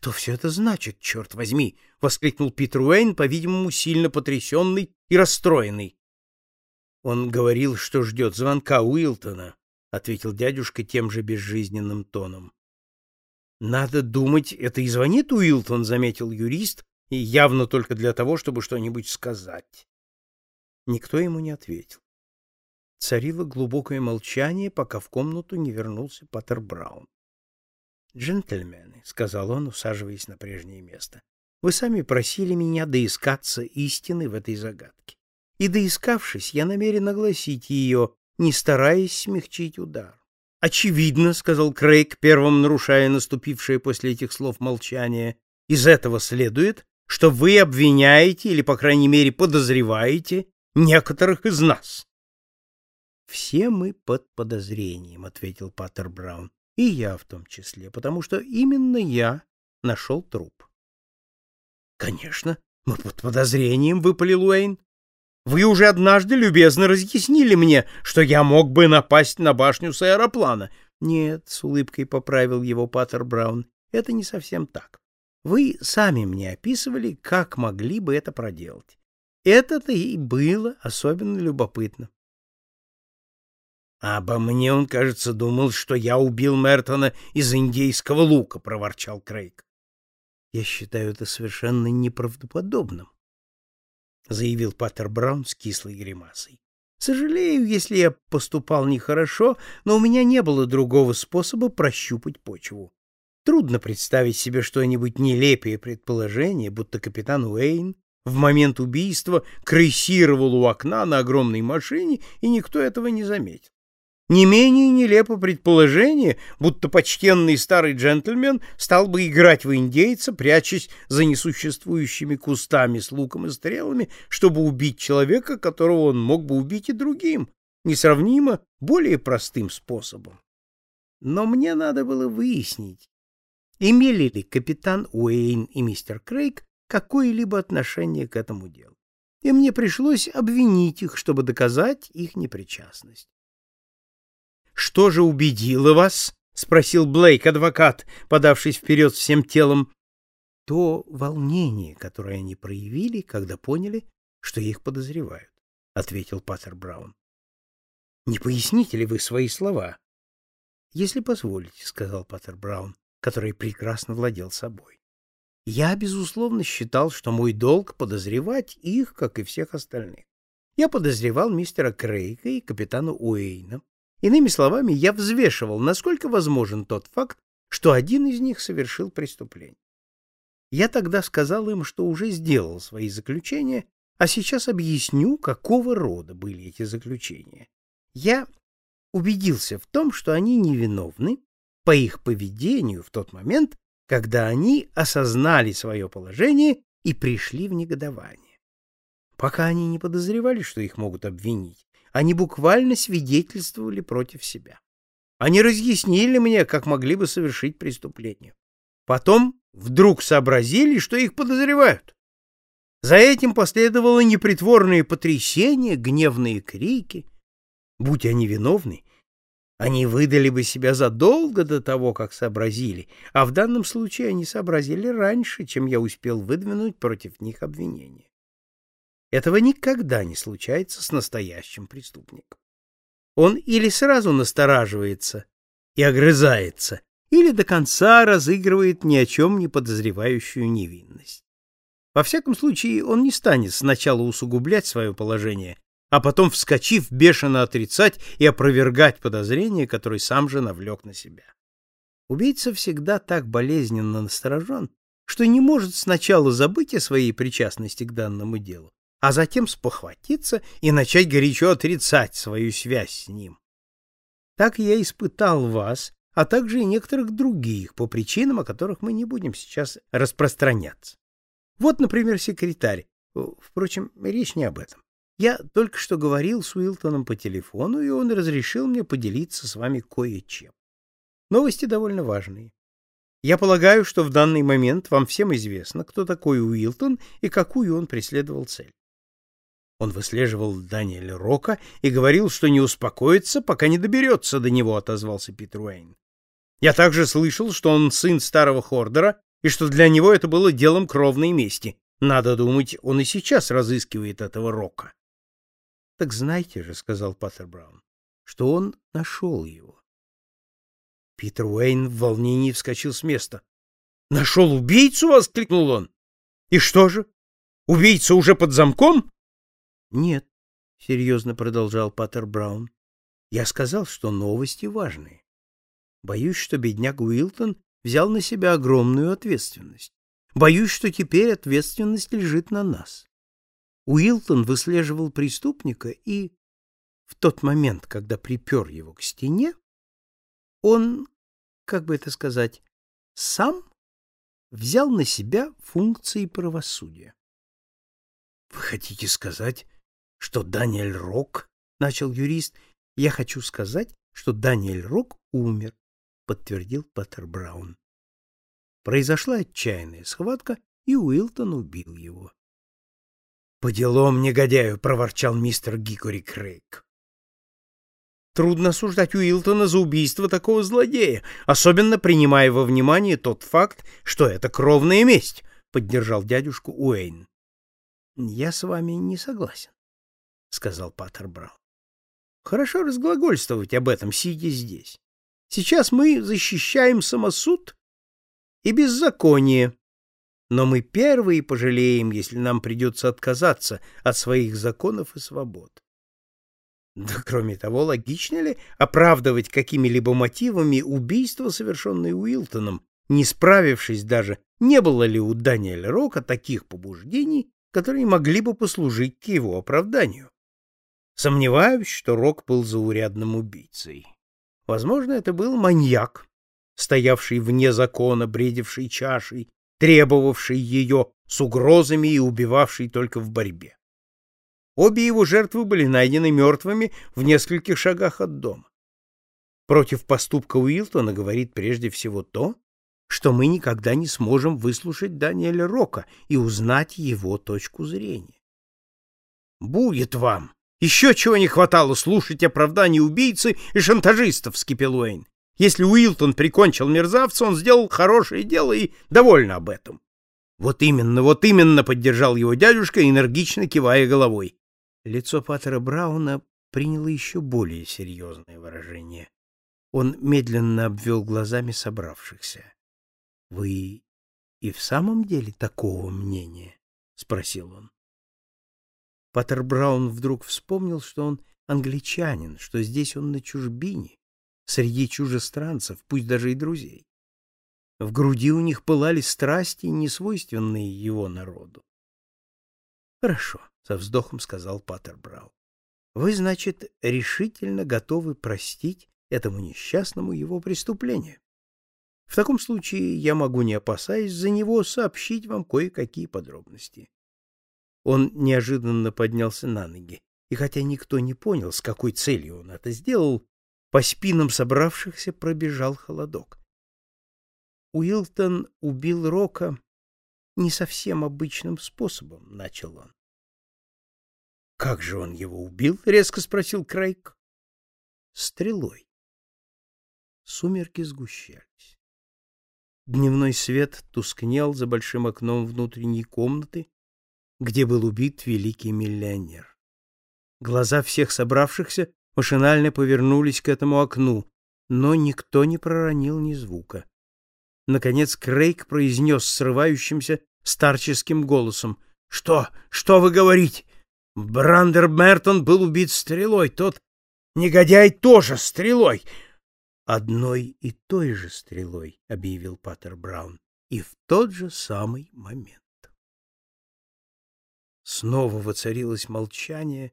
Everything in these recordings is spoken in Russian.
Что все это значит, черт возьми? воскликнул Питер Уэйн, по-видимому, сильно потрясенный и расстроенный. Он говорил, что ждет звонка Уилтона, ответил дядюшка тем же безжизненным тоном. Надо думать, это и звонит Уилтон, заметил юрист, и явно только для того, чтобы что-нибудь сказать. Никто ему не ответил. Царило глубокое молчание, пока в комнату не вернулся Паттер Браун. «Джентльмены», — сказал он, усаживаясь на прежнее место, — «вы сами просили меня доискаться истины в этой загадке. И доискавшись, я намерен огласить ее, не стараясь смягчить удар. «Очевидно», — сказал Крейг, первым нарушая наступившее после этих слов молчание, — «из этого следует, что вы обвиняете или, по крайней мере, подозреваете некоторых из нас». «Все мы под подозрением», — ответил Паттер Браун. И я в том числе, потому что именно я нашел труп. Конечно, мы под подозрением, выпалил Уэйн. Вы уже однажды любезно разъяснили мне, что я мог бы напасть на башню с аэроплана. Нет, с улыбкой поправил его Паттер Браун. Это не совсем так. Вы сами мне описывали, как могли бы это проделать. Это-то и было особенно любопытно. А обо мне он, кажется, думал, что я убил Мертона из индейского лука, проворчал Крейг. Я считаю это совершенно неправдоподобным, заявил Паттер Браун с кислой гримасой. Сожалею, если я поступал нехорошо, но у меня не было другого способа прощупать почву. Трудно представить себе что-нибудь нелепее предположение, будто капитан Уэйн в момент убийства крейсировал у окна на огромной машине, и никто этого не заметил. Не менее нелепо предположение, будто почтенный старый джентльмен стал бы играть в индейца, прячась за несуществующими кустами с луком и стрелами, чтобы убить человека, которого он мог бы убить и другим, несравнимо более простым способом. Но мне надо было выяснить, имели ли капитан Уэйн и мистер Крейг какое-либо отношение к этому делу. И мне пришлось обвинить их, чтобы доказать их непричастность. Что же убедило вас? спросил Блейк, адвокат, подавшись вперед всем телом. То волнение, которое они проявили, когда поняли, что их подозревают, ответил Паттер Браун. Не поясните ли вы свои слова? Если позволите, сказал Паттер Браун, который прекрасно владел собой. Я безусловно считал, что мой долг подозревать их, как и всех остальных. Я подозревал мистера Крейга и капитана Уэйна, Иными словами, я взвешивал, насколько возможен тот факт, что один из них совершил преступление. Я тогда сказал им, что уже сделал свои заключения, а сейчас объясню, какого рода были эти заключения. Я убедился в том, что они невиновны по их поведению в тот момент, когда они осознали свое положение и пришли в негодование. Пока они не подозревали, что их могут обвинить, они буквально свидетельствовали против себя. Они разъяснили мне, как могли бы совершить преступление. Потом вдруг сообразили, что их подозревают. За этим последовало непритворное потрясение, гневные крики. Будь они виновны, они выдали бы себя задолго до того, как сообразили, а в данном случае они сообразили раньше, чем я успел выдвинуть против них обвинение. Этого никогда не случается с настоящим преступником. Он или сразу настораживается и огрызается, или до конца разыгрывает ни о чем не подозревающую невинность. Во всяком случае, он не станет сначала усугублять свое положение, а потом, вскочив, бешено отрицать и опровергать подозрения, которые сам же навлек на себя. Убийца всегда так болезненно насторожен, что не может сначала забыть о своей причастности к данному делу, а затем спохватиться и начать горячо отрицать свою связь с ним. Так я испытал вас, а также и некоторых других по причинам, о которых мы не будем сейчас распространяться. Вот, например, секретарь. Впрочем, речь не об этом. Я только что говорил с Уилтоном по телефону, и он разрешил мне поделиться с вами кое-чем. Новости довольно важные. Я полагаю, что в данный момент вам всем известно, кто такой Уилтон и какую он преследовал цель. Он выслеживал Даниэля Рока и говорил, что не успокоится, пока не доберется до него, отозвался Питер Уэйн. Я также слышал, что он сын старого Хордера и что для него это было делом кровной мести. Надо думать, он и сейчас разыскивает этого Рока. — Так знайте же, — сказал Паттер Браун, — что он нашел его. Питер Уэйн в волнении вскочил с места. — Нашел убийцу? — воскликнул он. — И что же? Убийца уже под замком? — Нет, — серьезно продолжал Паттер Браун. — Я сказал, что новости важные. Боюсь, что бедняк Уилтон взял на себя огромную ответственность. Боюсь, что теперь ответственность лежит на нас. Уилтон выслеживал преступника и в тот момент, когда припер его к стене, он, как бы это сказать, сам взял на себя функции правосудия. — Вы хотите сказать, что Даниэль Рок, — начал юрист, — я хочу сказать, что Даниэль Рок умер, — подтвердил Паттер Браун. Произошла отчаянная схватка, и Уилтон убил его. — По делам негодяю, — проворчал мистер Гикори Крейг. Трудно осуждать Уилтона за убийство такого злодея, особенно принимая во внимание тот факт, что это кровная месть, — поддержал дядюшку Уэйн. — Я с вами не согласен, — сказал Паттер Браун. — Хорошо разглагольствовать об этом, сидя здесь. Сейчас мы защищаем самосуд и беззаконие, но мы первые пожалеем, если нам придется отказаться от своих законов и свобод. Да кроме того, логично ли оправдывать какими-либо мотивами убийство, совершенное Уилтоном, не справившись даже, не было ли у Даниэля Рока таких побуждений, которые могли бы послужить к его оправданию? Сомневаюсь, что Рок был заурядным убийцей. Возможно, это был маньяк, стоявший вне закона, бредивший чашей, требовавший ее с угрозами и убивавший только в борьбе. Обе его жертвы были найдены мертвыми в нескольких шагах от дома. Против поступка Уилтона говорит прежде всего то, что мы никогда не сможем выслушать Даниэля Рока и узнать его точку зрения. «Будет вам! Еще чего не хватало слушать оправдания убийцы и шантажистов!» — вскипел Уэйн. «Если Уилтон прикончил мерзавца, он сделал хорошее дело и довольно об этом». «Вот именно, вот именно!» — поддержал его дядюшка, энергично кивая головой. Лицо Паттера Брауна приняло еще более серьезное выражение. Он медленно обвел глазами собравшихся. — Вы и в самом деле такого мнения? — спросил он. Паттер Браун вдруг вспомнил, что он англичанин, что здесь он на чужбине, среди чужестранцев, пусть даже и друзей. В груди у них пылали страсти, несвойственные его народу. — Хорошо, — со вздохом сказал Паттер Брау. — Вы, значит, решительно готовы простить этому несчастному его преступление? В таком случае я могу, не опасаясь за него, сообщить вам кое-какие подробности. Он неожиданно поднялся на ноги, и хотя никто не понял, с какой целью он это сделал, по спинам собравшихся пробежал холодок. Уилтон убил Рока не совсем обычным способом, — начал он. Как же он его убил? резко спросил Крейг. Стрелой. Сумерки сгущались. Дневной свет тускнел за большим окном внутренней комнаты, где был убит великий миллионер. Глаза всех собравшихся машинально повернулись к этому окну, но никто не проронил ни звука. Наконец Крейг произнес срывающимся старческим голосом. — Что? Что вы говорите? Брандер Мертон был убит стрелой, тот негодяй тоже стрелой. Одной и той же стрелой, объявил Паттер Браун, и в тот же самый момент. Снова воцарилось молчание,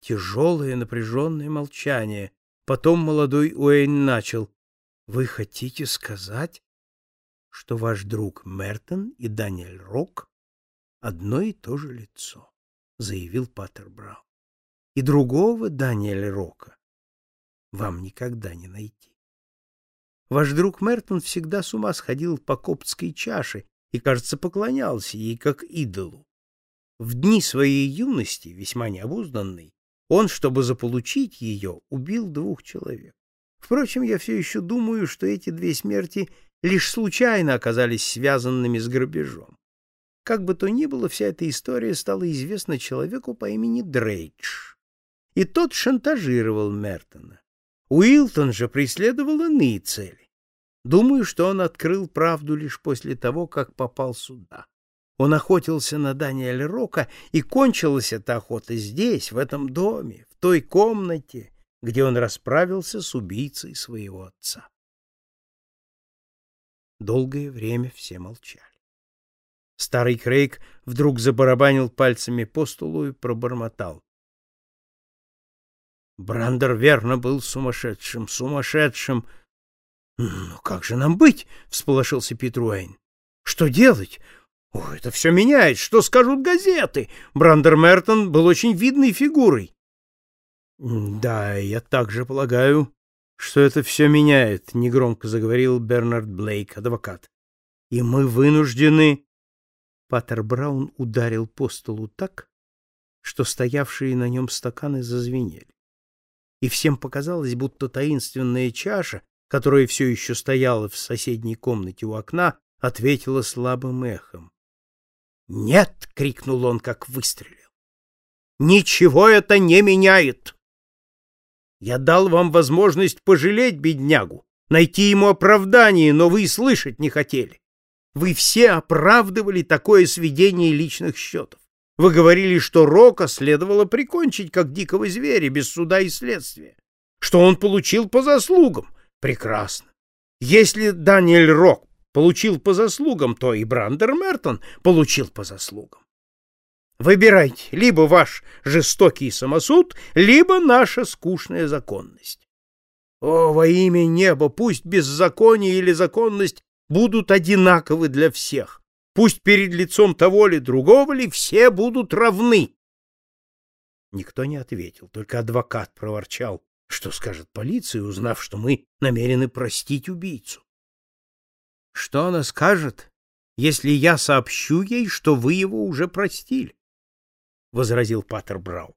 тяжелое напряженное молчание. Потом молодой Уэйн начал. — Вы хотите сказать, что ваш друг Мертон и Даниэль Рок одно и то же лицо? заявил Паттер Браун. И другого Даниэля Рока вам никогда не найти. Ваш друг Мертон всегда с ума сходил по коптской чаше и, кажется, поклонялся ей как идолу. В дни своей юности, весьма необузданный, он, чтобы заполучить ее, убил двух человек. Впрочем, я все еще думаю, что эти две смерти лишь случайно оказались связанными с грабежом. Как бы то ни было, вся эта история стала известна человеку по имени Дрейдж. И тот шантажировал Мертона. Уилтон же преследовал иные цели. Думаю, что он открыл правду лишь после того, как попал сюда. Он охотился на Даниэля Рока, и кончилась эта охота здесь, в этом доме, в той комнате, где он расправился с убийцей своего отца. Долгое время все молчали. Старый Крейг вдруг забарабанил пальцами по столу и пробормотал. Брандер верно был сумасшедшим, сумасшедшим. — Ну, как же нам быть? — всполошился Питер Уэйн. — Что делать? О, это все меняет. Что скажут газеты? Брандер Мертон был очень видной фигурой. — Да, я также полагаю, что это все меняет, — негромко заговорил Бернард Блейк, адвокат. — И мы вынуждены... Паттер Браун ударил по столу так, что стоявшие на нем стаканы зазвенели и всем показалось, будто таинственная чаша, которая все еще стояла в соседней комнате у окна, ответила слабым эхом. «Нет!» — крикнул он, как выстрелил. «Ничего это не меняет! Я дал вам возможность пожалеть беднягу, найти ему оправдание, но вы слышать не хотели. Вы все оправдывали такое сведение личных счетов. Вы говорили, что Рока следовало прикончить как дикого зверя без суда и следствия, что он получил по заслугам. Прекрасно. Если Даниэль Рок получил по заслугам, то и Брандер Мертон получил по заслугам. Выбирайте либо ваш жестокий самосуд, либо наша скучная законность. О, во имя неба, пусть беззаконие или законность будут одинаковы для всех. Пусть перед лицом того ли другого ли все будут равны. Никто не ответил, только адвокат проворчал, что скажет полиция, узнав, что мы намерены простить убийцу. Что она скажет, если я сообщу ей, что вы его уже простили? — возразил Паттер Брау.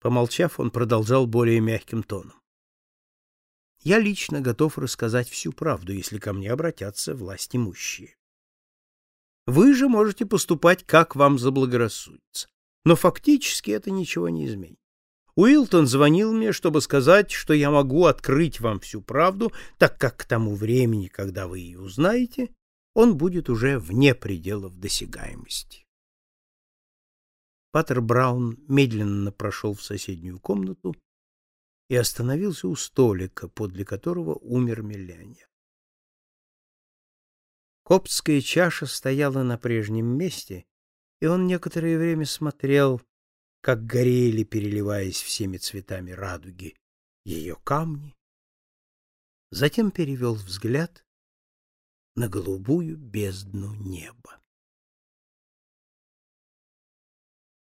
Помолчав, он продолжал более мягким тоном. Я лично готов рассказать всю правду, если ко мне обратятся власть имущие. Вы же можете поступать, как вам заблагорассудится. Но фактически это ничего не изменит. Уилтон звонил мне, чтобы сказать, что я могу открыть вам всю правду, так как к тому времени, когда вы ее узнаете, он будет уже вне пределов досягаемости. Паттер Браун медленно прошел в соседнюю комнату и остановился у столика, подле которого умер миллионер. Коптская чаша стояла на прежнем месте, и он некоторое время смотрел, как горели, переливаясь всеми цветами радуги, ее камни. Затем перевел взгляд на голубую бездну неба.